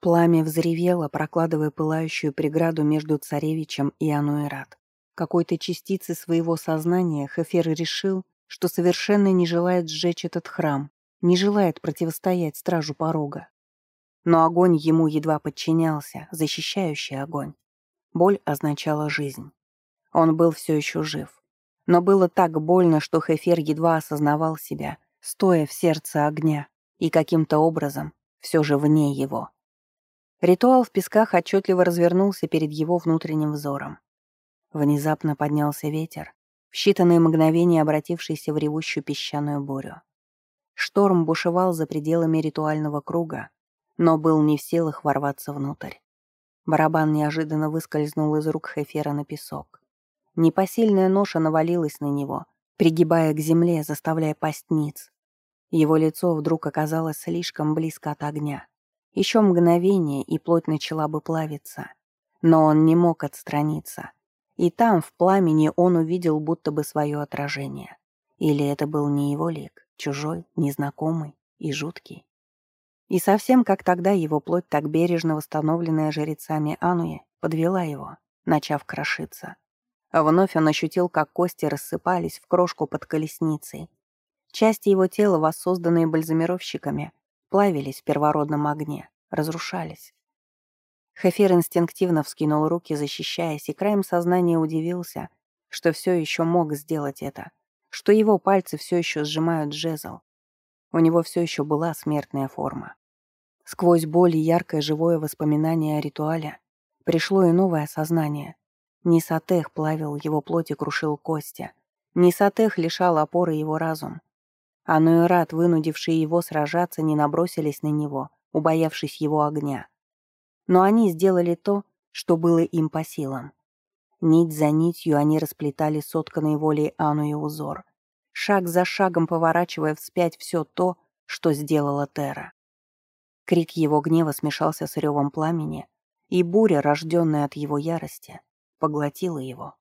Пламя взревело, прокладывая пылающую преграду между царевичем и Ануэрат. Какой-то частицы своего сознания Хефер решил, что совершенно не желает сжечь этот храм, не желает противостоять стражу порога. Но огонь ему едва подчинялся, защищающий огонь. Боль означала жизнь. Он был все еще жив. Но было так больно, что Хефер едва осознавал себя, стоя в сердце огня, и каким-то образом все же вне его. Ритуал в песках отчетливо развернулся перед его внутренним взором. Внезапно поднялся ветер, в считанные мгновения обратившийся в ревущую песчаную бурю. Шторм бушевал за пределами ритуального круга, но был не в силах ворваться внутрь. Барабан неожиданно выскользнул из рук Хефера на песок. Непосильная ноша навалилась на него, пригибая к земле, заставляя пасть ниц. Его лицо вдруг оказалось слишком близко от огня. Еще мгновение, и плоть начала бы плавиться. Но он не мог отстраниться. И там, в пламени, он увидел будто бы свое отражение. Или это был не его лик, чужой, незнакомый и жуткий. И совсем как тогда его плоть, так бережно восстановленная жрецами Ануи, подвела его, начав крошиться. Вновь он ощутил, как кости рассыпались в крошку под колесницей. Части его тела, воссозданные бальзамировщиками, плавились в первородном огне, разрушались. Хефир инстинктивно вскинул руки, защищаясь, и краем сознания удивился, что все еще мог сделать это, что его пальцы все еще сжимают жезл. У него все еще была смертная форма. Сквозь боль и яркое живое воспоминание о ритуале пришло и новое осознание. Нисатех плавил его плоть и крушил кости. Нисатех лишал опоры его разум. А Нуэрат, вынудившие его сражаться, не набросились на него, убоявшись его огня. Но они сделали то, что было им по силам. Нить за нитью они расплетали сотканной волей Ану и узор, шаг за шагом поворачивая вспять все то, что сделала Тера. Крик его гнева смешался с ревом пламени, и буря, рожденная от его ярости, поглотила его.